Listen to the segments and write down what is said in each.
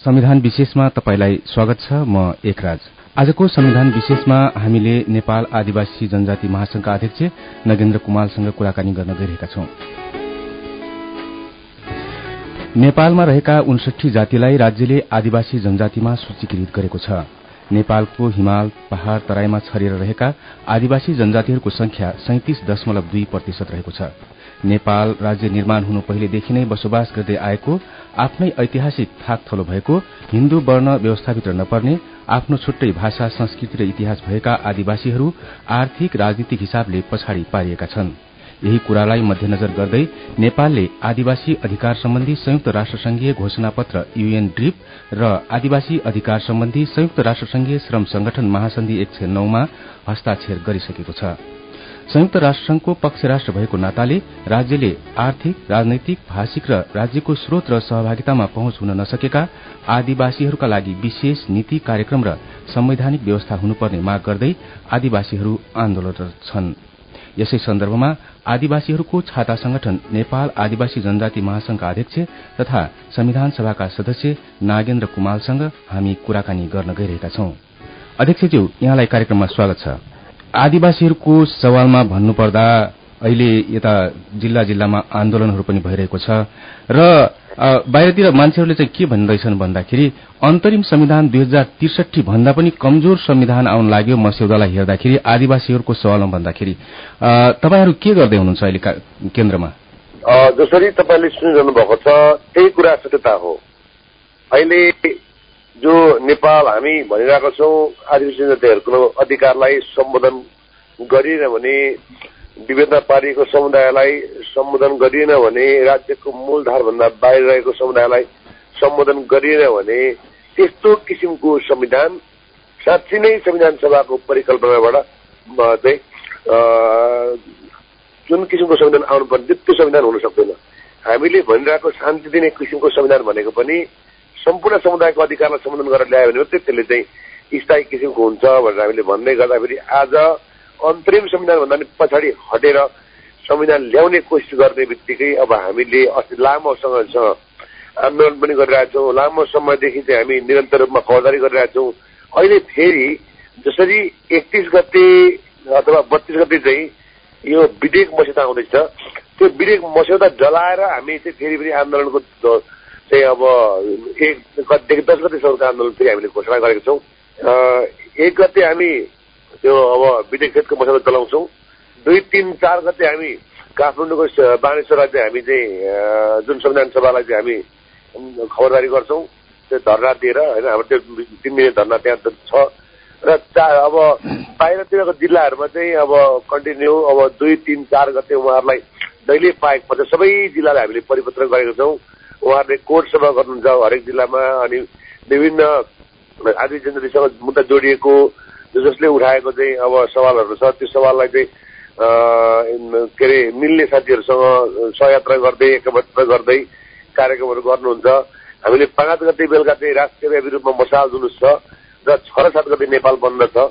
संविधान विशेषमा तपाईँलाई स्वागत छ म एकराज। आजको संविधान विशेषमा हामीले नेपाल आदिवासी जनजाति महासंघका अध्यक्ष नगेन्द्र कुमालसँग कुराकानी गर्न गइरहेका छौं। नेपालमा रहेका उनसठी जातिलाई राज्यले आदिवासी जनजातिमा सूचीकृत गरेको छ। नेपालको हिमाल पहाड़ तराईमा छरिएर रहेका आदिवासी जनजातिहरूको संख्या सैतिस दशमलव दुई प्रतिशत रहेको छ। नेपाल राज्य निर्माण हुनु पहिलेदेखि नै बसोबास गर्दै आएको आफ्नै ऐतिहासिक थाक थलो भएको हिन्दू वर्ण व्यवस्थाभित्र नपर्ने आफ्नो छुट्टै भाषा संस्कृति र इतिहास भएका आदिवासीहरू आर्थिक राजनीतिक हिसाबले पछाडि पारिएका छन्। यही कुरालाई मध्यनजर गर्दै नेपालले आदिवासी अधिकार सम्बन्धी संयुक्त राष्ट्र संघीय घोषणा पत्र यूएन ड्रिप र आदिवासी अधिकार सम्बन्धी संयुक्त राष्ट्र संघीय श्रम संगठन महासन्धि एक सय नौमा हस्ताक्षर गरिसकेको छ। संयुक्त राष्ट्रसंघको पक्ष राष्ट्र भएको नाताले राज्यले आर्थिक राजनैतिक भाषिक र राज्यको स्रोत र सहभागितामा पहुँच हुन नसकेका आदिवासीहरूका लागि विशेष नीति कार्यक्रम र संवैधानिक व्यवस्था हुनुपर्ने माग गर्दै आदिवासीहरू आन्दोलनरत छन्। यसै सन्दर्भमा आदिवासीहरूको छाता संगठन नेपाल आदिवासी जनजाति महासंघका अध्यक्ष तथा संविधान सभाका सदस्य नागेन्द्र कुमालसँग हामी कुराकानी गर्न गइरहेका छौं। अध्यक्षज्यू यहाँलाई कार्यक्रममा स्वागत छ। आदिवासीहरूको सवालमा भन्नुपर्दा अहिले यता जिल्ला जिल्लामा आन्दोलनहरू पनि भइरहेको छ। र बाहिरतिर मान्छेहरूले चाहिँ के भन्दैछन् भन्दाखेरि अन्तरिम संविधान दुई हजार त्रिसठी भन्दा पनि कमजोर संविधान आउन लाग्यो मस्यौदालाई हेर्दाखेरि आदिवासीहरूको सवालमा भन्दाखेरि। तपाईँहरू के गर्दै हुनुहुन्छ अहिले केन्द्रमा? जसरी तपाईँले सुनिरहनु भएको छ त्यही कुरा सत्यता हो। अहिले जो नेपाल हामी भनिरहेको छौँ आदिवासी जनजातिहरूको अधिकारलाई सम्बोधन गरिएन भने विभिन्न पारिएको समुदायलाई सम्बोधन गरिएन भने राज्यको मूलधारभन्दा बाहिर रहेको समुदायलाई सम्बोधन गरिएन भने त्यस्तो किसिमको संविधान साँच्ची नै संविधान सभाको परिकल्पनाबाट चाहिँ जुन किसिमको संविधान आउनुपर्ने त्यो संविधान हुन सक्दैन। हामीले भनिरहेको शान्ति दिने किसिमको संविधान भनेको पनि सम्पूर्ण समुदायको अधिकारलाई सम्बोधन गरेर ल्यायो भने मात्रै त्यसले चाहिँ स्थायी किसिमको हुन्छ भनेर हामीले भन्दै गर्दाखेरि आज अन्तरिम संविधानभन्दा पनि पछाडि हटेर संविधान ल्याउने कोसिस गर्ने बित्तिकै अब हामीले अस्ति लामो समयसँग आन्दोलन पनि गरिरहेछौँ लामो समयदेखि चाहिँ हामी निरन्तर रूपमा फौजदारी गरिरहेछौँ अहिले फेरि जसरी एकतिस गते अथवा बत्तिस गते चाहिँ यो विधेयक मस्यौदा आउँदैछ त्यो विधेयक मस्यौदा जलाएर हामी चाहिँ फेरि फेरि आन्दोलनको चाहिँ अब एक गतेदेखि दस गतेसम्मको आन्दोलन फेरि हामीले घोषणा गरेका छौँ। एक गते हामी त्यो अब क्षेत्रको मसौदा चलाउँछौँ। दुई तिन चार गते हामी काठमाडौँको बानेश्वरलाई चाहिँ हामी चाहिँ जुन संविधान सभालाई चाहिँ हामी खबरदारी गर्छौँ त्यो धरना दिएर होइन हाम्रो त्यो तिन मिनट धरना त्यहाँ छ। र चार अब बाहिरतिरको जिल्लाहरूमा चाहिँ अब कन्टिन्यू अब दुई तिन चार गते उहाँहरूलाई दैले पाएको पर्छ सबै जिल्लालाई हामीले परिपत्र गरेको छौँ। उहाँहरूले कोर्ट सभा गर्नुहुन्छ हरेक जिल्लामा अनि विभिन्न आदिवासी जनजातिसँग मुद्दा जोडिएको जसले उठाएको चाहिँ अब सवालहरू छ त्यो सवाललाई चाहिँ के अरे मिल्ने साथीहरूसँग सहयात्रा गर्दै एकत्र गर्दै कार्यक्रमहरू गर्नुहुन्छ। हामीले पाँच गते बेलुका चाहिँ राष्ट्रिय रूपमा मसाल जुलुस छ र छ र सात गते नेपाल बन्द छ।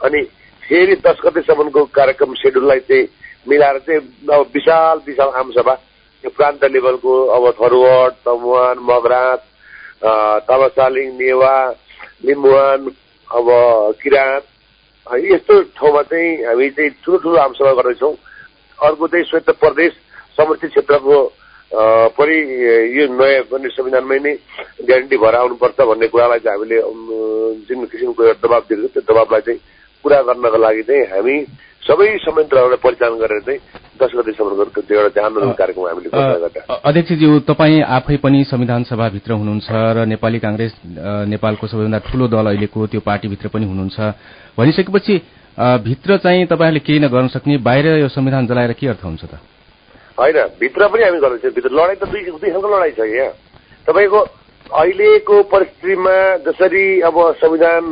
अनि फेरि दस गतेसम्मको कार्यक्रम सेड्युललाई चाहिँ मिलाएर चाहिँ अब विशाल विशाल आमसभा प्रान्त लेभलको अब थरुवट तमुवान मगरात तमसालिङ नेवा लिम्बुवान अब किराँत यस्तो ठाउँमा चाहिँ हामी चाहिँ ठुलो ठुलो आमसभा गर्दैछौँ। अर्को चाहिँ स्वयं प्रदेश समष्टि क्षेत्रको पनि यो नयाँ पनि संविधानमै नै ग्यारेन्टी भएर आउनुपर्छ भन्ने कुरालाई चाहिँ हामीले जुन किसिमको दबाब दिएको त्यो दबाबलाई चाहिँ पुरा गर्नको लागि चाहिँ हामी सबै संयन्त्रहरूलाई परिचालन गरेर चाहिँ दस त्यो एउटा आन्दोलन कार्यक्रम हामीले अध्यक्षज्यू तपाईँ आफै पनि संविधान सभाभित्र हुनुहुन्छ र नेपाली काङ्ग्रेस नेपालको सबैभन्दा ठूलो दल अहिलेको त्यो पार्टीभित्र पनि हुनुहुन्छ। भनिसकेपछि भित्र चाहिँ तपाईँहरूले केही नगर्न सक्ने बाहिर यो संविधान जलाएर के अर्थ हुन्छ त? होइन भित्र पनि हामी गर्दैछौँ भित्र लडाइँ त दुई दुई खालको लडाइँ छ यहाँ? तपाईँको अहिलेको परिस्थितिमा जसरी अब संविधान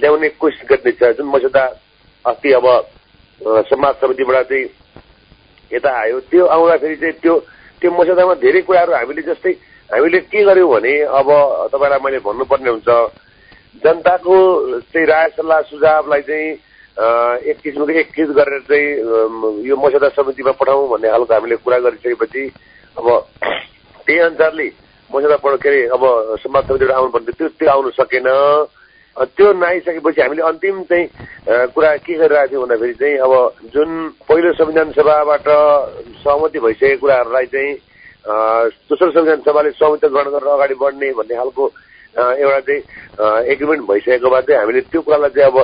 ल्याउने कोसिस गर्दैछ जुन मस्यौदा अस्ति अब समाज समितिबाट चाहिँ यता आयो त्यो आउँदाखेरि चाहिँ त्यो त्यो मस्यौदामा धेरै कुराहरू हामीले जस्तै हामीले के गर्यौँ भने अब तपाईँलाई मैले भन्नुपर्ने हुन्छ जनताको चाहिँ राय सल्लाह सुझावलाई चाहिँ एक किसिमको एकत्रित गरेर चाहिँ यो मस्यौदा समितिमा पठाउँ भन्ने खालको हामीले कुरा गरिसकेपछि अब त्यही अनुसारले मसौदा पढ के अरे अब समाज समितिबाट आउनु पर्ने त्यो त्यो आउनु सकेन। त्यो नआइसकेपछि हामीले अन्तिम चाहिँ कुरा के गरिरहेको थियौँ भन्दाखेरि चाहिँ अब जुन पहिलो संविधान सभाबाट सहमति भइसकेको कुराहरूलाई चाहिँ दोस्रो संविधान सभाले सहमति ग्रहण गरेर अगाडि बढ्ने भन्ने खालको एउटा चाहिँ एग्रिमेन्ट भइसकेको भए चाहिँ हामीले त्यो कुरालाई चाहिँ अब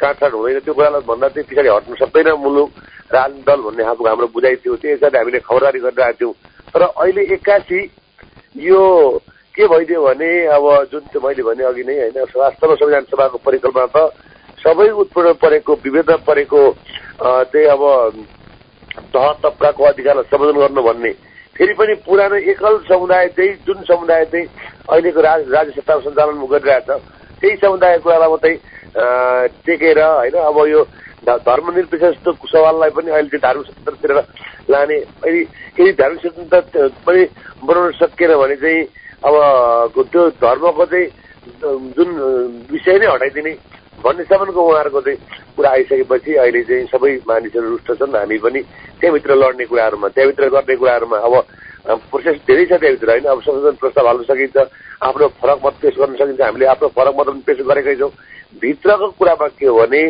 काटछाट हुँदैन। त्यो कुरालाई भन्दा चाहिँ पछाडि हट्नु सक्दैन मुलुक राजनीति दल भन्ने खालको हाम्रो बुझाइ थियो। त्यही हिसाबले हामीले खबरदारी गरिरहेको थियौँ। तर अहिले एक्कासी यो के भइदियो भने अब जुन चाहिँ मैले भने अघि नै होइन वास्तवमा संविधान सभाको परिकल्पना त सबै उत्पीडन परेको विभेद परेको चाहिँ अब तह तब्काको अधिकारलाई सम्बोधन गर्नु भन्ने फेरि पनि पुरानो एकल समुदाय चाहिँ जुन समुदाय चाहिँ अहिलेको राज राज्य सत्ता सञ्चालन गरिरहेछ त्यही समुदायको कुरालाई मात्रै टेकेर होइन अब यो धर्मनिरपेक्ष सवाललाई पनि अहिले चाहिँ धार्मिक स्वतन्त्रतिर लाने अहिले यदि धार्मिक स्वतन्त्र पनि बनाउन सकिएन भने चाहिँ अब त्यो धर्मको चाहिँ जुन विषय नै हटाइदिने भन्नेसम्मको उहाँहरूको चाहिँ कुरा आइसकेपछि अहिले चाहिँ सबै मानिसहरू रुष्ट छन्। हामी पनि त्यहाँभित्र लड्ने कुराहरूमा त्यहाँभित्र गर्ने कुराहरूमा अब प्रोसेस धेरै छ त्यहाँभित्र होइन? अब संशोधन प्रस्ताव हाल्न सकिन्छ आफ्नो फरक मत पेस गर्न सकिन्छ हामीले आफ्नो फरक मत पनि पेस गरेकै छौँ। भित्रको कुरामा के हो भने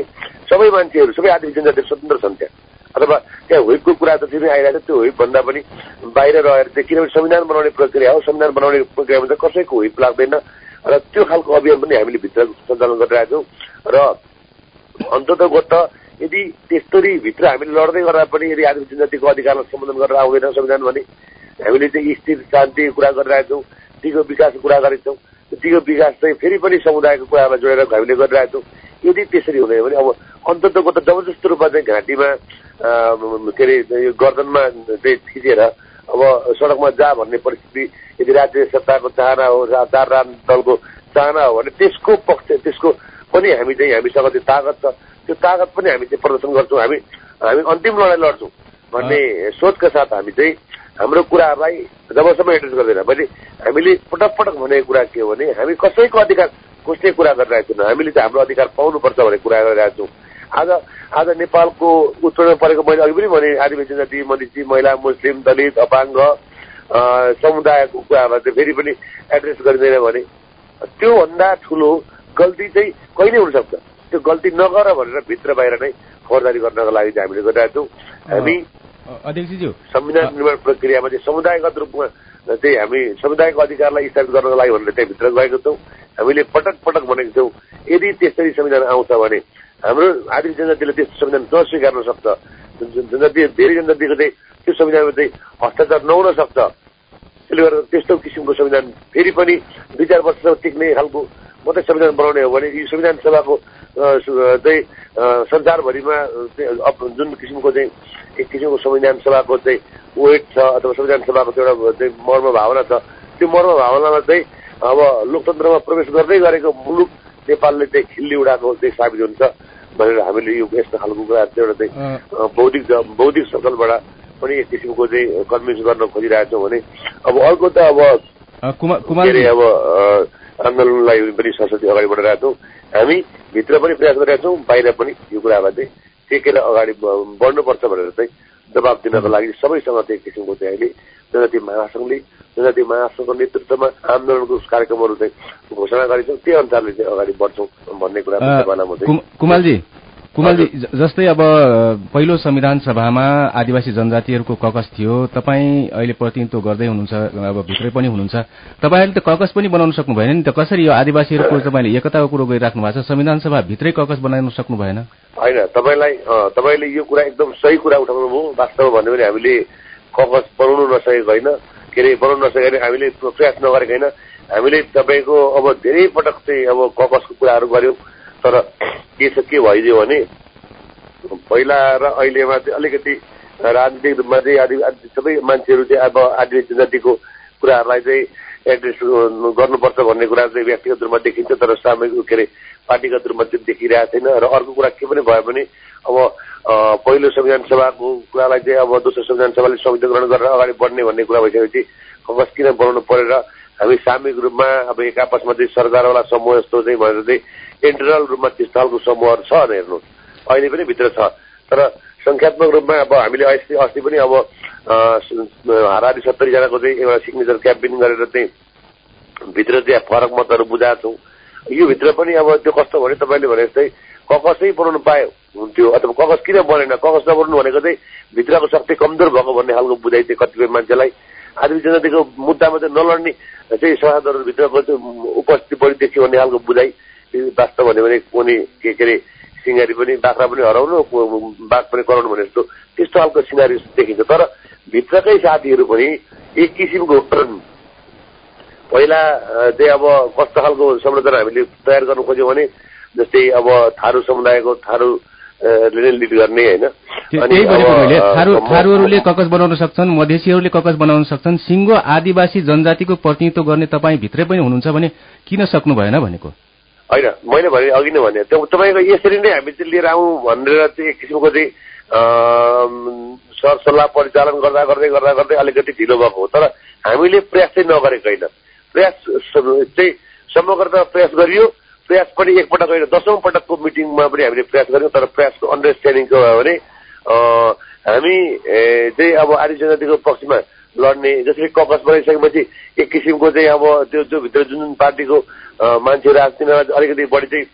सबै मान्छेहरू सबै आदिवासी जनजाति स्वतन्त्र छन् त्यहाँ। अथवा त्यहाँ हुइपको कुरा त फेरि आइरहेको छ त्यो हुइप भन्दा पनि बाहिर रहेर चाहिँ किनभने संविधान बनाउने प्रक्रिया हो संविधान बनाउने प्रक्रियामा चाहिँ कसैको हुइप लाग्दैन। र त्यो खालको अभियान पनि हामीले भित्र सञ्चालन गरिरहेको छौँ। र अन्तत त यदि त्यस्तरी भित्र हामीले लड्दै गर्दा पनि यदि आदिवासी जनजातिको अधिकारलाई सम्बोधन गरेर आउँदैन संविधान भने हामीले चाहिँ स्थिर शान्ति कुरा गरिरहेका छौँ दिगो विकासको कुरा गरेका दिगो विकास चाहिँ फेरि पनि समुदायको कुरालाई जोडेर हामीले गरिरहेका छौँ। यदि त्यसरी हुँदैन भने अब अन्ततको त जबरजस्त रूपमा चाहिँ घाँटीमा के अरे यो गर्दनमा चाहिँ थिचेर अब सडकमा जा भन्ने परिस्थिति यदि राज्य सत्ताको चाहना हो चार राजनीतिक दलको चाहना हो भने त्यसको पक्ष त्यसको पनि हामी चाहिँ हामीसँग त्यो तागत छ। त्यो तागत पनि हामी चाहिँ प्रदर्शन गर्छौँ। हामी हामी अन्तिम लडाइँ लड्छौँ भन्ने सोचका साथ हामी चाहिँ हाम्रो कुराहरूलाई जबसम्म एड्रेस गर्दैन। मैले हामीले पटक पटक भनेको कुरा के हो भने हामी कसैको अधिकार खोज्ने कुरा गरिरहेको छैनौँ। हामीले चाहिँ हाम्रो अधिकार पाउनुपर्छ भन्ने कुरा गरिरहेको छौँ। आज आज नेपालको उत्तरमा परेको मैले अघि पनि भने आदिवासी जाति मधेसी महिला मुस्लिम दलित अपाङ्ग समुदायको कुराहरूलाई चाहिँ फेरि पनि एड्रेस गरिँदैन भने त्योभन्दा ठुलो गल्ती चाहिँ कहिले हुनसक्छ? त्यो गल्ती नगर भनेर भित्र बाहिर नै खबरदारी गर्नको लागि चाहिँ हामीले गरिरहेको छौँ। हामी अध्यक्षज्यू संविधान निर्माण प्रक्रियामा चाहिँ समुदायगत रूपमा चाहिँ हामी समुदायको अधिकारलाई स्थापित गर्नको लागि भनेर त्यहाँभित्र गएको छौँ हामीले पटक पटक भनेको छौँ यदि त्यसरी संविधान आउँछ भने हाम्रो आदिवासी जनजातिले त्यस्तो संविधान नस्वीकार्न सक्छ जनजाति धेरै जनजातिको चाहिँ त्यो संविधानमा चाहिँ हस्ताक्षर नहुन सक्छ त्यसले गर्दा त्यस्तो किसिमको संविधान फेरि पनि दुई चार वर्षसम्म टिक्ने खालको मात्रै संविधान बनाउने हो भने यो संविधान सभाको चाहिँ संसारभरिमा जुन किसिमको चाहिँ एक किसिमको संविधान सभाको चाहिँ वेट छ अथवा संविधान सभाको एउटा चाहिँ मर्म भावना छ त्यो मर्म भावनामा चाहिँ अब लोकतन्त्रमा प्रवेश गर्दै गरेको मुलुक नेपालले चाहिँ खिल्ली उडाएको चाहिँ साबित हुन्छ भनेर हामीले यो यस्तो खालको कुरा एउटा चाहिँ बौद्धिक बौद्धिक सर्कलबाट पनि एक किसिमको चाहिँ कन्भिन्स गर्न खोजिरहेछौँ भने अब अर्को त अब के अरे अब आन्दोलनलाई पनि संसदीय अगाडि बढाइरहेका छौँ हामी भित्र पनि प्रयास गरिरहेका छौँ बाहिर पनि यो कुरालाई चाहिँ टेकेर अगाडि बढ्नुपर्छ भनेर चाहिँ जवाब दिनको लागि सबैसँग चाहिँ किसिमको चाहिँ अहिले जनजाति महासङ्घले जनजाति महासङ्घको नेतृत्वमा आन्दोलनको कार्यक्रमहरू चाहिँ घोषणा गरेछौँ। त्यही अनुसारले चाहिँ अगाडि बढ्छौँ भन्ने कुरा कुमालजी कुमालजी जस्तै अब पहिलो संविधान सभामा आदिवासी जनजातिहरूको ककस थियो तपाईँ अहिले प्रतिनिधित्व गर्दै हुनुहुन्छ अब भित्रै पनि हुनुहुन्छ। तपाईँहरूले त ककस पनि बनाउन सक्नु भएन नि त कसरी यो आदिवासीहरूको तपाईँले एकताको कुरो गरिराख्नु भएको छ? संविधान सभा भित्रै ककस बनाउन सक्नु भएन। होइन तपाईँलाई तपाईँले यो कुरा एकदम सही कुरा उठाउनु भयो। वास्तवमा भन्यो भने हामीले ककस बनाउनु नसकेको होइन। के अरे बनाउनु नसकेको हामीले प्रयास नगरेको होइन। हामीले तपाईँको अब धेरै पटक चाहिँ अब ककसको कुराहरू गऱ्यौँ तर के छ के भइदियो भने पहिला र अहिलेमा चाहिँ अलिकति राजनीतिक रूपमा चाहिँ आदि सबै मान्छेहरू चाहिँ अब आदिवासी जातिको कुराहरूलाई चाहिँ एड्रेस गर्नुपर्छ भन्ने कुरा चाहिँ व्यक्तिगत रूपमा देखिन्छ तर सामूहिक के अरे पार्टीगत रूपमा चाहिँ देखिरहेको छैन र अर्को कुरा के पनि भयो भने अब पहिलो संविधान सभाको कुरालाई चाहिँ अब दोस्रो संविधान सभाले ग्रहण गरेर अगाडि बढ्ने भन्ने कुरा भइसकेपछि फोकस किन बनाउनु परेर हामी सामूहिक रूपमा अब एक आपसमा चाहिँ सरकारवाला समूह जस्तो चाहिँ भनेर चाहिँ इन्टरनल रूपमा त्यस्तो खालको समूहहरू छ हेर्नु। अहिले पनि भित्र छ। तर सङ्ख्यात्मक रूपमा अब हामीले अस्ति अस्ति पनि अब हाराहारी सत्तरीजनाको चाहिँ एउटा सिग्नेचर क्याम्पेन गरेर चाहिँ भित्र चाहिँ फरक मतहरू बुझाएको छौँ। यो भित्र पनि अब त्यो कस्तो भने तपाईँले भने जस्तै ककसै बनाउनु पायो हुन्थ्यो अथवा ककस किन बनेन ककस नबनाउनु भनेको चाहिँ भित्रको शक्ति कमजोर भएको भन्ने खालको बुझाइ चाहिँ कतिपय मान्छेलाई आदिवासी जनजातिको मुद्दामा चाहिँ नलड्ने चाहिँ सभासदहरूभित्रको चाहिँ उपस्थिति बढी देखियो भन्ने खालको बुझाइ वास्तव भन्यो भने कुनै के के अरे सिँगारी पनि बाख्रा पनि हराउनु बाघ पनि कराउनु भने जस्तो त्यस्तो खालको सिँगारी देखिन्छ। तर भित्रकै साथीहरू पनि एक किसिमको पहिला चाहिँ अब कस्तो खालको संरचना हामीले तयार गर्नु खोज्यौँ भने जस्तै अब थारू समुदायको थारू लिड गर्ने होइन। त्यही भनेको मैले थारू थारूहरूले ककस बनाउन सक्छन् मधेसीहरूले ककस बनाउन सक्छन् सिङ्गो आदिवासी जनजातिको प्रतिनिधित्व गर्ने तपाईँ भित्रै पनि हुनुहुन्छ भने किन सक्नु भएन भनेको? होइन मैले भने अघि नै भने तपाईँको यसरी नै हामी चाहिँ लिएर आउँ भनेर चाहिँ एक किसिमको चाहिँ सरसल्लाह परिचालन गर्दा गर्दै गर्दा गर्दै अलिकति ढिलो भएको हो। तर हामीले प्रयास चाहिँ नगरेको होइन। प्रयास चाहिँ समग्रता प्रयास गरियो। प्रयास पनि एकपटक होइन दसौँ पटकको मिटिङमा पनि हामीले प्रयास गऱ्यौँ तर प्रयासको अन्डरस्ट्यान्डिङको भयो भने हामी चाहिँ अब आदि जनजातिको पक्षमा लड्ने जसरी ककस बनाइसकेपछि एक किसिमको चाहिँ अब त्यो जो भित्र जुन जुन पार्टीको मान्छेहरू आएको तिनीहरूलाई अलिकति बढी चाहिँ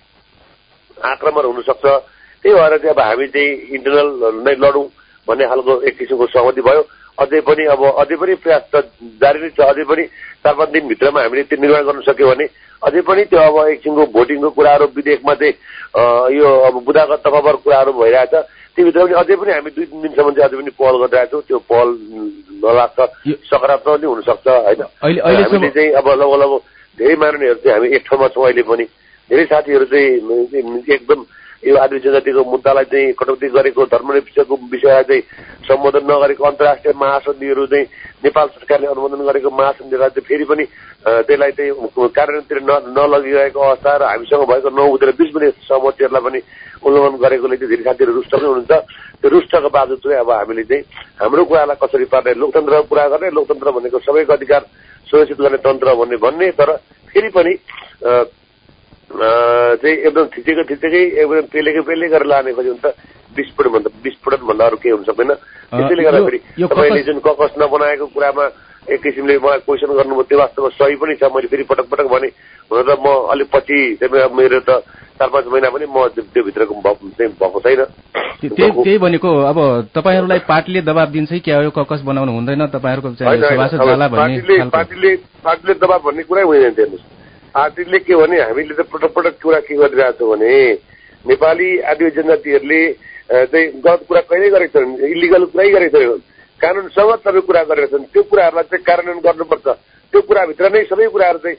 आक्रमण हुनसक्छ त्यही भएर चाहिँ अब हामी चाहिँ इन्टरनल नै लडौँ भन्ने खालको एक किसिमको सहमति भयो। अझै पनि अब अझै पनि प्रयास त जारी नै छ अझै पनि चार पाँच दिनभित्रमा हामीले त्यो निर्माण गर्न सक्यो भने अझै पनि त्यो अब एक किसिमको भोटिङको कुराहरू विधेयकमा चाहिँ यो अब बुदागत तफावर कुराहरू भइरहेछ। त्योभित्र पनि अझै पनि हामी दुई तिन दिनसम्म चाहिँ अझै पनि पहल गरिरहेको छौँ। त्यो पहल नलाग्छ सकारात्मक नै हुनसक्छ होइन? हामीले चाहिँ अब लगभग लगभग धेरै माननीयहरू चाहिँ हामी एक ठाउँमा छौँ अहिले पनि। धेरै साथीहरू चाहिँ एकदम यो आदिवासी जनजातिको मुद्दालाई चाहिँ कटौती गरेको धर्मनिरपेक्षको विषयलाई चाहिँ सम्बोधन नगरेको अन्तर्राष्ट्रिय महासन्धिहरू चाहिँ नेपाल सरकारले अनुमोदन गरेको महासन्धिलाई चाहिँ फेरि पनि त्यसलाई चाहिँ कार्यान्वयनतिर न नलगिरहेको अवस्था र हामीसँग भएको नहुँदैन बिच पनि सहमतिहरूलाई पनि उल्लङ्घन गरेकोले चाहिँ धेरै साथीहरू रुष्ट पनि हुनुहुन्छ। त्यो रुष्टको बावजुद चाहिँ अब हामीले चाहिँ हाम्रो कुरालाई कसरी पार्ने लोकतन्त्रको कुरा गर्ने लोकतन्त्र भनेको सबैको अधिकार सुरक्षित गर्ने तन्त्र भन्ने भन्ने तर फेरि पनि चाहिँ एकदम थिचेको थिचेकै एकदम पेलेकै पेले गरेर लाने खोज्यो भने त विस्फोटन भन्दा विस्फोटन भन्दा अरू केही हुन सक्दैन त्यसैले गर्दाखेरि तपाईँले जुन ककस नबनाएको कुरामा एक किसिमले मलाई क्वेसन गर्नुभयो त्यो वास्तवमा सही पनि छ मैले फेरि पटक पटक भने हुन त म अलिक पछि मेरो त चार पाँच महिना पनि म त्यो भित्रको भएको छैन त्यही भनेको अब तपाईँहरूलाई पार्टीले दबाब दिन्छ क्या यो ककस बनाउनु हुँदैन तपाईँहरूको पार्टीले पार्टीले दबाब भन्ने कुरै हुँदैन हेर्नुहोस् पार्टीले के भने हामीले त पटक पटक कुरा के गरिरहेको छौँ भने नेपाली आदिवासी जनजातिहरूले चाहिँ गलत कुरा कहिल्यै गरेको छैनन् इलिगल कुरै गरेको छैनन्। कानुनसँग सबै कुरा गरेका छन्। त्यो कुराहरूलाई चाहिँ कार्यान्वयन गर्नुपर्छ। त्यो कुराभित्र नै सबै कुराहरू चाहिँ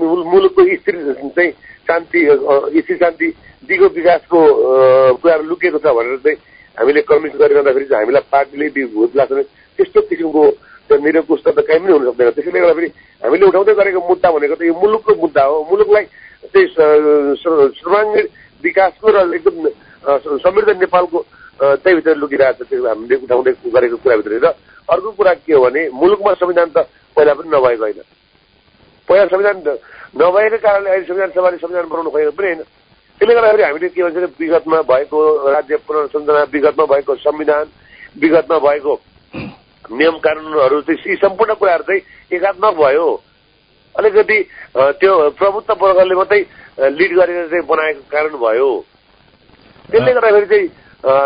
मुलुकको स्थिर चाहिँ शान्ति स्थिर शान्ति दिगो विकासको कुराहरू लुकेको छ भनेर चाहिँ हामीले कन्भिन्स गरिरहँदाखेरि चाहिँ हामीलाई पार्टीले भोट लाग्छ। त्यस्तो किसिमको निरङ्कुश त कहीँ पनि हुन सक्दैन त्यसैले गर्दाखेरि हामीले उठाउँदै गरेको मुद्दा भनेको त यो मुलुकको मुद्दा हो मुलुकलाई चाहिँ सर्वाङ्गीण विकासको र एकदम समृद्ध नेपालको त्यही भित्र लुकिरहेको छ त्यो हामीले उठाउँदै गरेको कुराभित्र र अर्को कुरा के हो भने मुलुकमा संविधान त पहिला पनि नभएको होइन पहिला संविधान नभएको कारणले अहिले संविधान सभाले संविधान बनाउनु खोजेको पनि होइन त्यसले गर्दाखेरि हामीले के भन्छ विगतमा भएको राज्य पुनर्संरचना विगतमा भएको संविधान विगतमा भएको नियम कानुनहरू चाहिँ यी सम्पूर्ण कुराहरू चाहिँ एकात्मक भयो। अलिकति त्यो प्रभुत्व वर्गले मात्रै लिड गरेर चाहिँ बनाएको कारण भयो। त्यसले गर्दाखेरि चाहिँ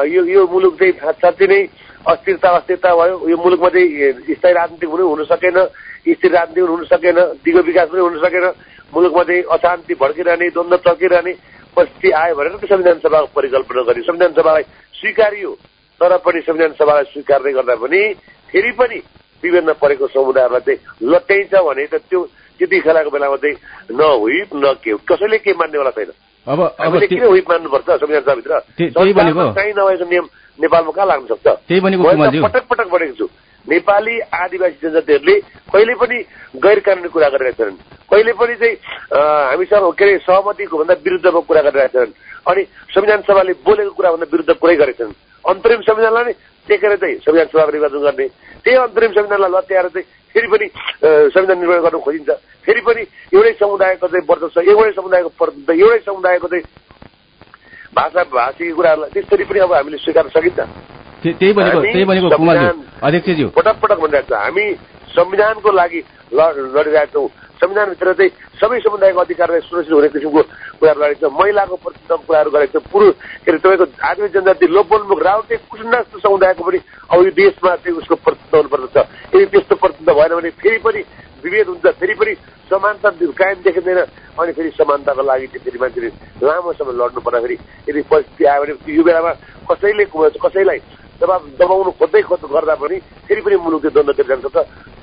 यो यो मुलुक चाहिँ साँच्चै नै अस्थिरता अस्थिरता भयो। यो मुलुकमा चाहिँ स्थायी राजनीति पनि हुन सकेन स्थिर राजनीति पनि हुन सकेन दिगो विकास पनि हुन सकेन। मुलुकमा चाहिँ अशान्ति भड्किरहने द्वन्द्व चर्किरहने परिस्थिति आयो भनेर त संविधान सभाको परिकल्पना गरियो। संविधान सभालाई स्वीकारियो तर पनि संविधान सभालाई स्वीकार्दै गर्दा पनि फेरि पनि विभिन्न परेको समुदायहरूलाई चाहिँ लट्याइन्छ भने त त्यो त्यति खेलाको बेलामा चाहिँ न हुइप न के कसैले के मान्नेवाला छैन। अब हामीले किन हुइप मान्नुपर्छ संविधान सभाभित्र चाहिँ नभएको नियम नेपालमा कहाँ लाग्न सक्छ? पटक पटक भनेको छु। नेपाली आदिवासी जनजातिहरूले कहिले पनि गैर कानुनी कुरा गरिरहेका छन् कहिले पनि चाहिँ हामीसँग के अरे सहमतिको भन्दा विरुद्धको कुरा गरिरहेका छन् अनि संविधान सभाले बोलेको कुराभन्दा विरुद्ध कुरै गरेका छन् अन्तरिम संविधानलाई नै टेकेर चाहिँ संविधान सभा निर्वाचन गर्ने त्यही अन्तरिम संविधानलाई लत्याएर चाहिँ फेरि पनि संविधान निर्माण गर्न खोजिन्छ। फेरि पनि एउटै समुदायको चाहिँ वर्चस्व एउटै समुदायको एउटै समुदायको चाहिँ भाषा भाषी कुराहरूलाई त्यसरी पनि अब हामीले स्वीकार्न सकिन्छ। त्यही भनेको त्यही भनेको अध्यक्षज्यू पटक पटक भनिरहेको छ हामी संविधानको लागि लडिरहेका छौँ। संविधानभित्र चाहिँ सबै समुदायको अधिकारलाई सुरक्षित हुने किसिमको कुराहरू गरेको छ। महिलाको प्रतिनिधित्वको कुराहरू गरेको छ। पुरुष के अरे तपाईँको आदिवासी जनजाति लोपोन्मुख राउटे कुसुन्डास्तो समुदायको पनि अब यो देशमा चाहिँ उसको प्रतिनिधित्व हुनुपर्छ यदि त्यस्तो प्रतिनिधित्व भएन भने फेरि पनि विभेद हुन्छ। फेरि पनि समानता कायम देखिँदैन। अनि फेरि समानताको लागि चाहिँ फेरि मान्छेले लामो समय लड्नु पर्दाखेरि यदि परिस्थिति आयो भने यो बेलामा कसैले कसैलाई दबाब दबाउनु खोज्दै खोज गर्दा पनि फेरि पनि मुलुक चाहिँ द्वन्द्वतिर जान सक्छ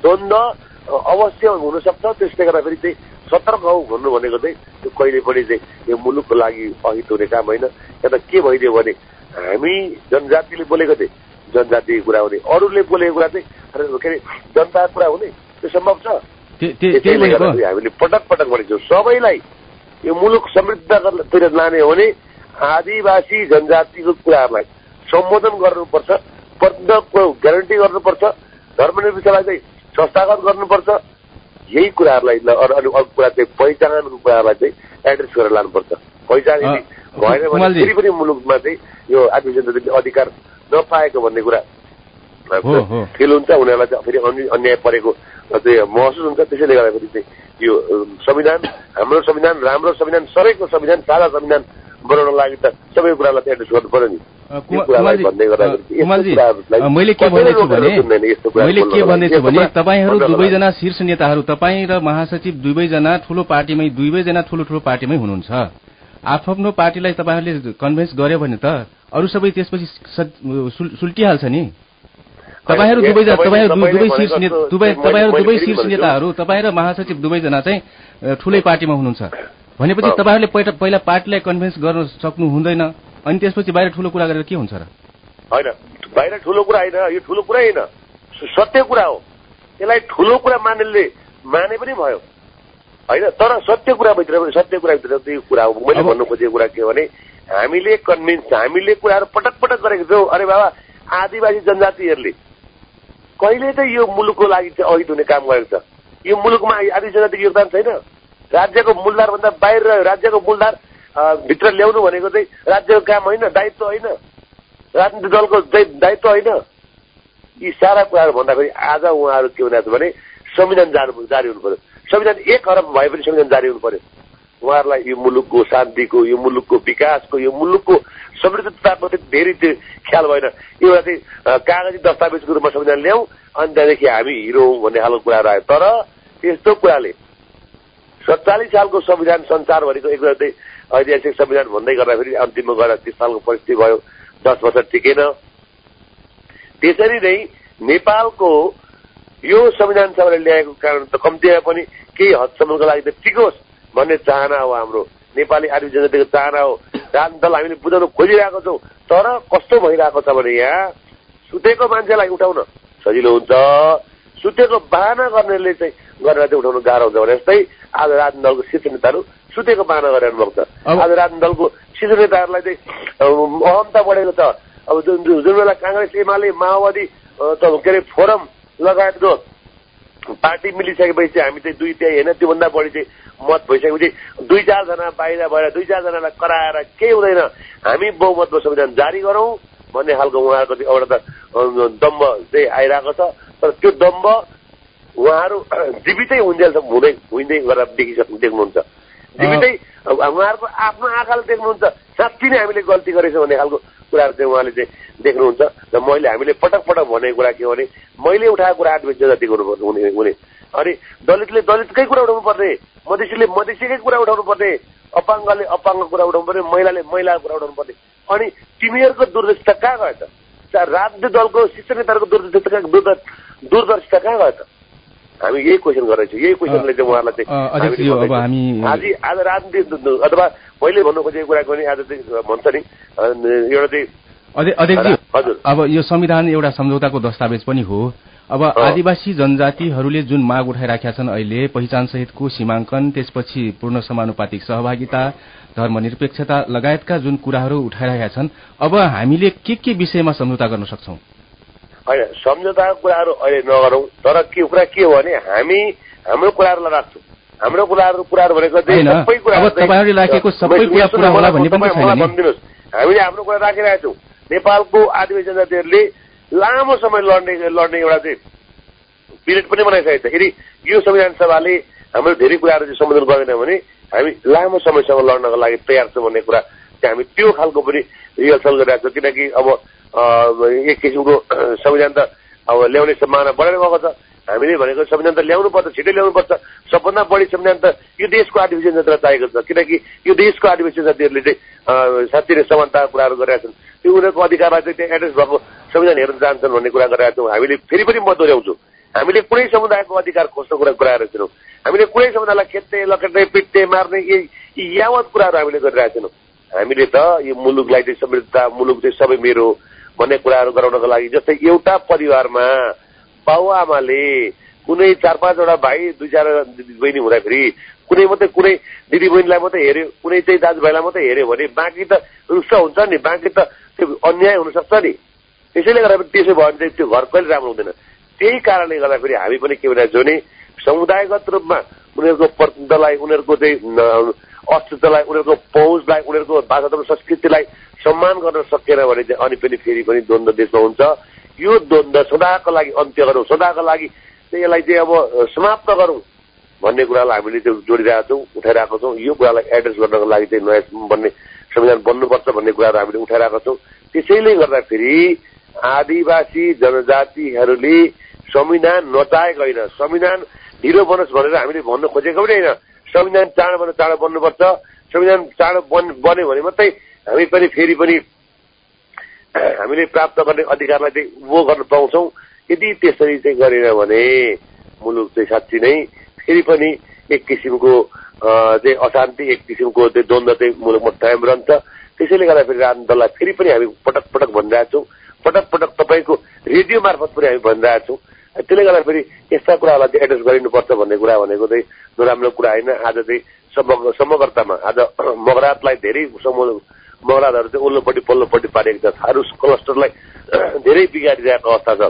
द्वन्द्व अवश्य हुनसक्छ। त्यसले गर्दाखेरि चाहिँ सतर्क हौ भन्नु भनेको चाहिँ त्यो कहिले पनि चाहिँ यो मुलुकको लागि अहित हुने काम होइन। या त के भइदियो भने हामी जनजातिले बोलेको थिएँ। जनजातिको कुरा हुने। अरूले बोलेको कुरा चाहिँ के अरे जनताको कुरा हुने। त्यो सम्भव छ? हामीले पटक पटक भनेको सबैलाई यो मुलुक समृद्धतिर लाने हो भने आदिवासी जनजातिको कुराहरूलाई सम्बोधन गर्नुपर्छ प्रतिनिधित्वको ग्यारेन्टी गर्नुपर्छ धर्मनिरपेक्षलाई चाहिँ संस्थागत गर्नुपर्छ। यही कुराहरूलाई अरू अरू कुरा चाहिँ पहिचानको कुराहरूलाई चाहिँ एड्रेस गरेर लानुपर्छ। पहिचान यदि भएन भने फेरि पनि मुलुकमा चाहिँ यो आदिवासी अधिकार नपाएको भन्ने कुरा फिल हुन्छ उनीहरूलाई चाहिँ फेरि अन्याय परेको चाहिँ महसुस हुन्छ। त्यसैले गर्दाखेरि चाहिँ यो संविधान हाम्रो संविधान राम्रो संविधान सबैको संविधान सादा संविधान बनाउन लागि त सबै कुरालाई एड्रेस गर्नु पर्यो नि मैले के भन्दैछु भने मैले के भन्दैछु भने तपाईँहरू दुवैजना शीर्ष नेताहरू तपाईँ र महासचिव दुवैजना ठूलो पार्टीमै दुवैजना ठूलो ठूलो पार्टीमै हुनुहुन्छ। आफ्नो पार्टीलाई तपाईँहरूले कन्भिन्स गर्यो भने त अरू सबै त्यसपछि सुल्टिहाल्छ नि। तपाईँहरू दुवैजना तपाईँहरू दुवै शीर्ष तपाईँहरू दुवै शीर्ष नेताहरू तपाईँ र महासचिव दुवैजना चाहिँ ठुलै पार्टीमा हुनुहुन्छ। भनेपछि तपाईँहरूले पहिला पहिला पार्टीलाई कन्भिन्स गर्न सक्नु हुँदैन अनि त्यसपछि बाहिर ठुलो कुरा गरेर के हुन्छ र? होइन बाहिर ठुलो कुरा होइन यो ठुलो कुरा होइन। सत्य कुरा हो। यसलाई ठुलो कुरा मान्नेले माने पनि भयो। होइन तर सत्य कुराभित्र पनि सत्य कुराभित्र त्यो कुरा हो। मैले भन्नु खोजेको कुरा के हो भने हामीले कन्भिन्स हामीले कुराहरू पटक पटक गरेको छौँ। अरे बाबा आदिवासी जनजातिहरूले कहिले चाहिँ यो मुलुकको लागि चाहिँ अहित हुने काम गरेको छ? यो मुलुकमा आदिवासी जनजातिको योगदान छैन। राज्यको मूलधारभन्दा बाहिर रह्यो। राज्यको मूलधार भित्र ल्याउनु भनेको चाहिँ राज्यको काम होइन दायित्व होइन। राजनीतिक दलको दायित्व होइन। यी सारा कुराहरू भन्दाखेरि आज उहाँहरू के हुँदैछ भने संविधान जानु जारी हुनु पर्यो संविधान एक अरब भए पनि संविधान जारी हुनु पर्यो उहाँहरूलाई यो मुलुकको शान्तिको यो मुलुकको विकासको यो मुलुकको समृद्धताको चाहिँ धेरै त्यो ख्याल भएन। एउटा चाहिँ कागजी दस्तावेजको रूपमा संविधान ल्याउँ अनि त्यहाँदेखि हामी हिरो हौँ भन्ने खालको कुराहरू आयो तर त्यस्तो कुराले सत्तालिस सालको संविधान संसारभरिको एउटा चाहिँ ऐतिहासिक संविधान भन्दै गर्दाखेरि अन्तिममा गएर तिस सालको परिस्थिति भयो। दस वर्ष टिकेन। त्यसरी नै नेपालको यो संविधान सभाले ल्याएको कारण त कम्तीमा पनि केही हदसम्मको लागि त टिकोस् भन्ने चाहना हो हाम्रो। नेपाली आदिवासी जनताको चाहना हो। राजनीति दल हामीले बुझाउन खोजिरहेको छौँ। तर कस्तो भइरहेको छ भने यहाँ सुतेको मान्छेलाई उठाउन सजिलो हुन्छ। सुतेको बाहना गर्नेले चाहिँ गरेर चाहिँ उठाउन गाह्रो हुन्छ भने जस्तै आज राजनीति दलको शीर्ष नेताहरू सुतेको बाहना गरेर भएको छ आज राजनीति दलको शीर्ष नेताहरूलाई चाहिँ अहमता बढेको छ। अब जुन जुन बेला काङ्ग्रेस एमाले माओवादी के अरे फोरम लगायतको पार्टी मिलिसकेपछि चाहिँ हामी चाहिँ दुई त्यही होइन त्योभन्दा बढी चाहिँ मत भइसकेपछि दुई चारजना बाहिर भएर दुई चारजनालाई कराएर केही हुँदैन। हामी बहुमतको संविधान जारी गरौँ भन्ने खालको उहाँहरूको एउटा त दम्ब चाहिँ आइरहेको छ। तर त्यो दम्ब उहाँहरू जीवितै हुन्जेलसम्म हुँदै हुँदै गरेर देखिसक्नु देख्नुहुन्छ। जीवितै उहाँहरूको आफ्नो आँखाले देख्नुहुन्छ। साँच्ची नै हामीले गल्ती गरेछौँ भन्ने खालको कुराहरू चाहिँ उहाँले चाहिँ देख्नुहुन्छ। र मैले हामीले पटक पटक भनेको कुरा के हो भने मैले उठाएको कुरा आठ जति गर्नुपर्छ हुने हुने। अनि दलितले दलितकै कुरा उठाउनु पर्ने मधेसीले मधेसीकै कुरा उठाउनु पर्ने अपाङ्गले अपाङ्ग कुरा उठाउनु पर्ने महिलाले महिलाको कुरा उठाउनु पर्ने। अनि तिमीहरूको दूरदर्शिता कहाँ गयो त राजनीतिक दलको शिक्षण नेताहरूको दूरदर्शिता दूरदर्शिता कहाँ गयो त हामी यही क्वेसन गरेको यही क्वेसनले चाहिँ उहाँलाई चाहिँ आज आज राजनीति अथवा मैले भन्नु खोजेको कुरा पनि आज चाहिँ भन्छ नि एउटा चाहिँ हजुर। अब यो संविधान एउटा सम्झौताको दस्तावेज पनि हो। अब आदिवासी जनजातिहरूले जुन माग उठाइराखेका छन् अहिले पहिचान सहितको सीमाङ्कन त्यसपछि पूर्ण समानुपातिक सहभागिता धर्मनिरपेक्षता लगायतका जुन कुराहरू उठाइरहेका छन् अब हामीले के के विषयमा सम्झौता गर्न सक्छौँ? होइन सम्झौताको कुराहरू अहिले नगरौँ तर के कुरा के हो भने हामी हाम्रो कुराहरूलाई राख्छौँ। हाम्रो कुराहरू कुराहरू भनेको भनिदिनुहोस्। हामीले हाम्रो कुरा राखिरहेका छौँ नेपालको आदिवासी जनजातिहरूले लामो समय लड्ने लड्ने एउटा चाहिँ पिरियड पनि बनाइसकेको छ यदि यो संविधान सभाले हाम्रो धेरै कुराहरू चाहिँ सम्बोधन गरेन भने हामी लामो समयसम्म लड्नको लागि तयार छौँ भन्ने कुरा चाहिँ हामी त्यो खालको पनि रिहर्सल गरिरहेको छौँ। किनकि अब एक किसिमको संविधान त अब ल्याउने सम्भावना बढेर गएको छ। हामीले भनेको संविधान त ल्याउनु पर्छ छिटै ल्याउनु पर्छ। सबभन्दा बढी संविधान त यो देशको आदिवासी जनता चाहिएको छ। किनकि यो देशको आदिवासी जातिहरूले चाहिँ साँच्चै नै समानताको कुराहरू गरिरहेका छन् त्यो उनीहरूको अधिकारलाई चाहिँ त्यहाँ एड्रेस भएको संविधान हेर्न चाहन्छन् भन्ने कुरा गरिरहेका छौँ। हामीले फेरि पनि म दोहोऱ्याउँछु। हामीले कुनै समुदायको अधिकार खोज्ने कुरा गराएर छैनौँ। हामीले कुनै समुदायलाई खेद्ने लखेट्ने पिट्ने मार्ने यी यावत कुराहरू हामीले गरिरहेका छैनौँ। हामीले त यो मुलुकलाई चाहिँ समृद्धता मुलुक चाहिँ सबै मेरो भन्ने कुराहरू गराउनको लागि जस्तै एउटा परिवारमा बाबुआमाले कुनै चार पाँचवटा भाइ दुई चार बहिनी हुँदाखेरि कुनै मात्रै कुनै दिदी बहिनीलाई मात्रै हेऱ्यो कुनै चाहिँ दाजुभाइलाई मात्रै हेऱ्यो भने बाँकी त रुष्ट हुन्छ नि बाँकी त त्यो अन्याय हुनसक्छ नि। त्यसैले गर्दा त्यसो भयो भने चाहिँ त्यो घर कहिले राम्रो हुँदैन। त्यही कारणले गर्दाखेरि हामी पनि के भनिरहेको भने समुदायगत रूपमा उनीहरूको प्रतिनिधित्वलाई उनीहरूको चाहिँ अस्तित्वलाई उनीहरूको पहुँचलाई उनीहरूको भाषा संस्कृतिलाई सम्मान गर्न सकेन भने चाहिँ अनि पनि फेरि पनि द्वन्द्व देशमा हुन्छ। यो द्वन्द्व सदाको लागि अन्त्य गरौँ सदाको लागि यसलाई चाहिँ अब समाप्त गरौँ भन्ने कुरालाई हामीले चाहिँ जोडिरहेका छौँ उठाइरहेको छौँ। यो कुरालाई एड्रेस गर्नको लागि चाहिँ नयाँ बन्ने संविधान बन्नुपर्छ भन्ने कुराहरू हामीले उठाइरहेका छौँ। त्यसैले गर्दाखेरि आदिवासी जनजातिहरूले संविधान नचाहेको होइन। संविधान ढिलो बनोस् भनेर हामीले भन्नु खोजेको पनि होइन। संविधान चाँडोभन्दा चाँडो बन्नुपर्छ। संविधान चाँडो बन बन्यो भने मात्रै हामी पनि फेरि पनि हामीले प्राप्त गर्ने अधिकारलाई चाहिँ वो गर्न पाउँछौँ। यदि त्यसरी चाहिँ गरेन भने मुलुक चाहिँ साँच्ची नै फेरि पनि एक किसिमको चाहिँ अशान्ति एक किसिमको चाहिँ द्वन्द्व चाहिँ मुलुकमा कायम रहन्छ त्यसैले गर्दाखेरि राजनीति दललाई फेरि पनि हामी पटक पटक भनिरहेका छौँ। पटक पटक तपाईँको रेडियो मार्फत पनि हामी भनिरहेका त्यसले गर्दाखेरि यस्ता कुराहरूलाई चाहिँ एड्रेस गरिनुपर्छ भन्ने कुरा भनेको चाहिँ नराम्रो कुरा होइन। आज चाहिँ समग्र समग्रतामा आज मगरातलाई धेरै मगरातहरू चाहिँ उल्लोपट्टि पल्लोपट्टि पारेको छ। थारू क्लस्टरलाई धेरै बिगारिरहेको अवस्था छ।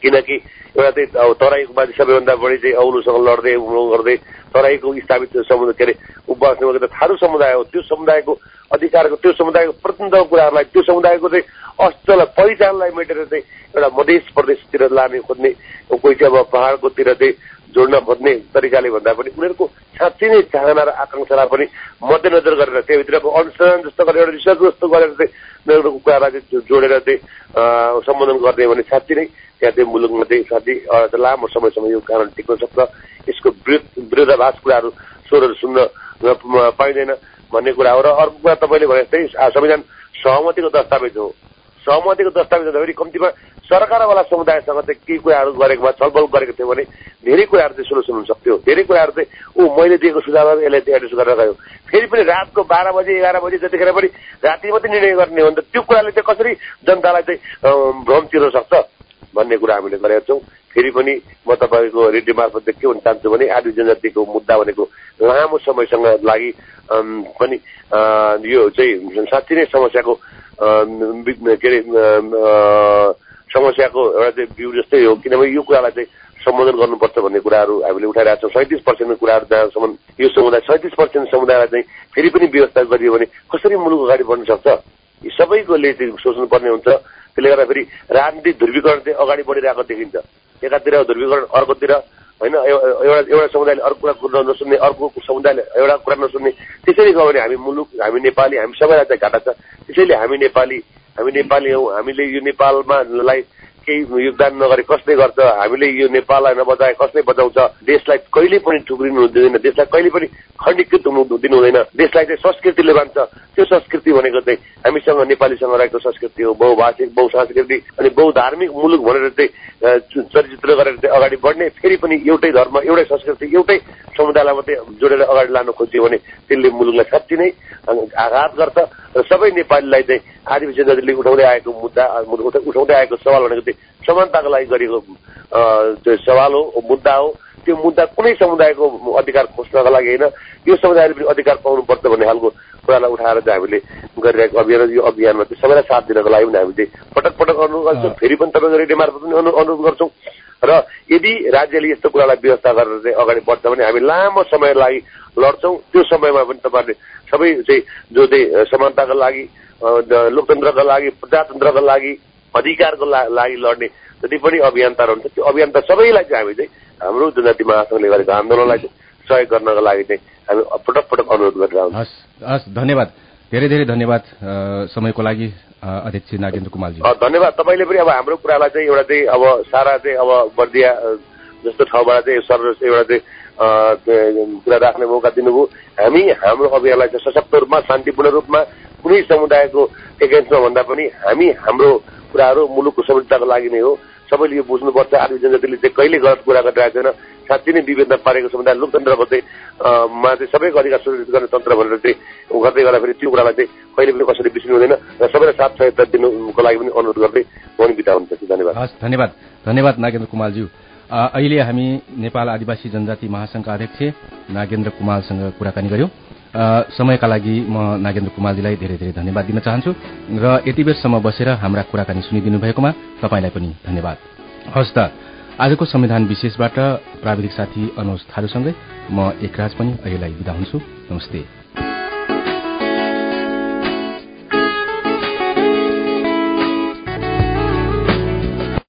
किनकि एउटा चाहिँ अब तराईको माथि सबैभन्दा बढी चाहिँ औलोसँग लड्दै उम्रो गर्दै तराईको स्थापित समुदाय के अरे बस्ने थारू समुदाय हो त्यो समुदायको अधिकारको त्यो समुदायको प्रतिनिधित्वको कुराहरूलाई त्यो समुदायको चाहिँ अस्तित्वलाई पहिचानलाई मेटेर चाहिँ एउटा मधेस प्रदेशतिर लाने खोज्ने कोही चाहिँ अब पहाडकोतिर चाहिँ जोड्न खोज्ने तरिकाले भन्दा पनि उनीहरूको साँच्चै नै चाहना र आकाङ्क्षालाई पनि मध्यनजर गरेर त्यहाँभित्रको अनुसन्धान जस्तो गरेर एउटा रिसर्च जस्तो गरेर चाहिँ उनीहरूको कुरालाई चाहिँ जोडेर चाहिँ सम्बोधन गर्ने भने साँच्चै नै त्यहाँ चाहिँ मुलुकमा चाहिँ साँच्चै लामो समयसम्म यो कानुन टिक्न सक्छ। यसको विरोधाभास कुराहरू स्वरहरू सुन्न पाइँदैन भन्ने कुरा हो। र अर्को कुरा तपाईँले भने जस्तै संविधान सहमतिको दस्तावेज हो। सहमतिको दस्तावेज हुँदाखेरि कम्तीमा सरकारवाला समुदायसँग चाहिँ केही कुराहरू गरेको भए छलफल गरेको थियो भने धेरै कुराहरू चाहिँ सोल्युसन हुन सक्थ्यो। धेरै कुराहरू चाहिँ ऊ मैले दिएको सुझावहरू यसले चाहिँ एड्रेस गरेर गयो। फेरि पनि रातको बाह्र बजे एघार बजे जतिखेर पनि राति मात्रै निर्णय गर्ने हो भने त त्यो कुराले चाहिँ कसरी जनतालाई चाहिँ भ्रम तिर्न सक्छ भन्ने कुरा हामीले गरेका छौँ। फेरि पनि म तपाईँको रेडियो मार्फत के भन्न चाहन्छु भने आदि जनजातिको मुद्दा भनेको लामो समयसँग लागि पनि यो चाहिँ साँच्ची नै समस्याको के अरे समस्याको एउटा चाहिँ भ्यू जस्तै हो किनभने यो कुरालाई चाहिँ सम्बोधन गर्नुपर्छ भन्ने कुराहरू हामीले उठाइरहेको छौँ। सैँतिस पर्सेन्टको कुराहरू जहाँसम्म यो समुदाय सैँतिस पर्सेन्ट समुदायलाई चाहिँ फेरि पनि व्यवस्था गरियो भने कसरी मुलुक अगाडि बढ्न सक्छ? यी सबैकोले चाहिँ सोच्नुपर्ने हुन्छ। त्यसले गर्दाखेरि राजनीतिक ध्रुवीकरण चाहिँ अगाडि बढिरहेको देखिन्छ। एकातिर ध्रुवीकरण अर्कोतिर होइन एउटा एउटा समुदायले अर्को कुरा कुरा नसुन्ने अर्को समुदायले एउटा कुरा नसुन्ने। त्यसरी गयो भने हामी मुलुक हामी नेपाली हामी सबैलाई चाहिँ घाटा छ। त्यसैले हामी नेपाली हामी नेपाली हौ हामीले यो नेपालमा लाई केही योगदान नगरे कसले गर्छ? हामीले यो नेपाललाई नबचाए कसले बचाउँछ देशलाई कहिले पनि ठुक्रिनु दिँदैन देशलाई कहिले पनि खण्डीकृत हुनु दिनु हुँदैन। देशलाई चाहिँ संस्कृतिले मान्छ त्यो संस्कृति भनेको चाहिँ हामीसँग नेपालीसँग रहेको संस्कृति हो। बहुभाषिक बहुसांस्कृतिक अनि बहुधार्मिक मुलुक भनेर चाहिँ चलचित्र गरेर चाहिँ अगाडि बढ्ने फेरि पनि एउटै धर्म एउटै संस्कृति एउटै समुदायलाई मात्रै जोडेर अगाडि लानु खोज्यो भने त्यसले मुलुकलाई साँच्ची नै आघात गर्छ। र सबै नेपालीलाई चाहिँ आदिवासी जनजातिले उठाउँदै आएको मुद्दा उठाउँदै आएको सवाल भनेको चाहिँ समानताको लागि गरेको त्यो सवाल हो मुद्दा हो। त्यो मुद्दा कुनै समुदायको अधिकार खोज्नको लागि होइन। यो समुदायले पनि अधिकार पाउनुपर्छ भन्ने खालको कुरालाई उठाएर चाहिँ हामीले गरिरहेको अभियान यो अभियानमा चाहिँ सबैलाई साथ दिनको लागि पनि हामीले पटक पटक अनुरोध गर्छौँ फेरि पनि तपाईँको रेडियो मार्फत पनि अनुरोध गर्छौँ। र यदि राज्यले यस्तो कुरालाई व्यवस्था गरेर चाहिँ अगाडि बढ्छ भने हामी लामो समय लागि लड्छौँ। त्यो समयमा पनि तपाईँहरूले सबै चाहिँ जो चाहिँ समानताको लागि लोकतन्त्रको लागि प्रजातन्त्रको लागि अधिकारको लागि लड्ने जति पनि अभियन्ताहरू हुन्छ त्यो अभियन्ता सबैलाई चाहिँ हामी चाहिँ हाम्रो जनजाति महासङ्घले गरेको आन्दोलनलाई सहयोग गर्नको लागि चाहिँ हामी पटक पटक अनुरोध गरेर हस् हस् धन्यवाद। धेरै धेरै धन्यवाद समयको लागि अध्यक्ष नागेन्द्र कुमारजी। धन्यवाद। तपाईँले पनि अब हाम्रो कुरालाई चाहिँ एउटा चाहिँ अब सारा चाहिँ अब बर्दिया जस्तो ठाउँबाट चाहिँ सर एउटा चाहिँ कुरा राख्ने मौका दिनुभयो हामी हाम्रो अभियानलाई चाहिँ सशक्त रूपमा शान्तिपूर्ण रूपमा कुनै समुदायको एगेन्स्टमा भन्दा पनि हामी हाम्रो कुराहरू मुलुकको समृद्धताको लागि नै हो सबैले यो बुझ्नुपर्छ आदि जनजातिले चाहिँ कहिले गलत कुरा गरिरहेको छैन साँच्चै नै विभेदमा पारेको समुदाय लोकतन्त्रको चाहिँ मा चाहिँ सबैको अधिकार सुरक्षित गर्ने तन्त्र भनेर चाहिँ गर्दै गर्दाखेरि त्यो कुरालाई चाहिँ कहिले पनि कसैले बिर्सिनु हुँदैन र सबैलाई साथ सहयोग दिनुको लागि पनि अनुरोध गर्दै म बिदा हुनुहुन्छ धन्यवाद हस् धन्यवाद धन्यवाद नागेन्द्र कुमारज्यू अहिले हामी नेपाल आदिवासी जनजाति महासंघका अध्यक्ष नागेन्द्र कुमारसँग कुराकानी गर्यौं। समयका लागि म नागेन्द्र कुमारजीलाई धेरै धेरै धन्यवाद दिन चाहन्छु र यति बेरसम्म बसेर हाम्रा कुराकानी सुनिदिनु भएकोमा तपाईँलाई पनि धन्यवाद। हस् त आजको संविधान विशेषबाट प्राविधिक साथी अनुज थारूसँगै म एकराज पनि अहिलेलाई विदा हुन्छु। नमस्ते।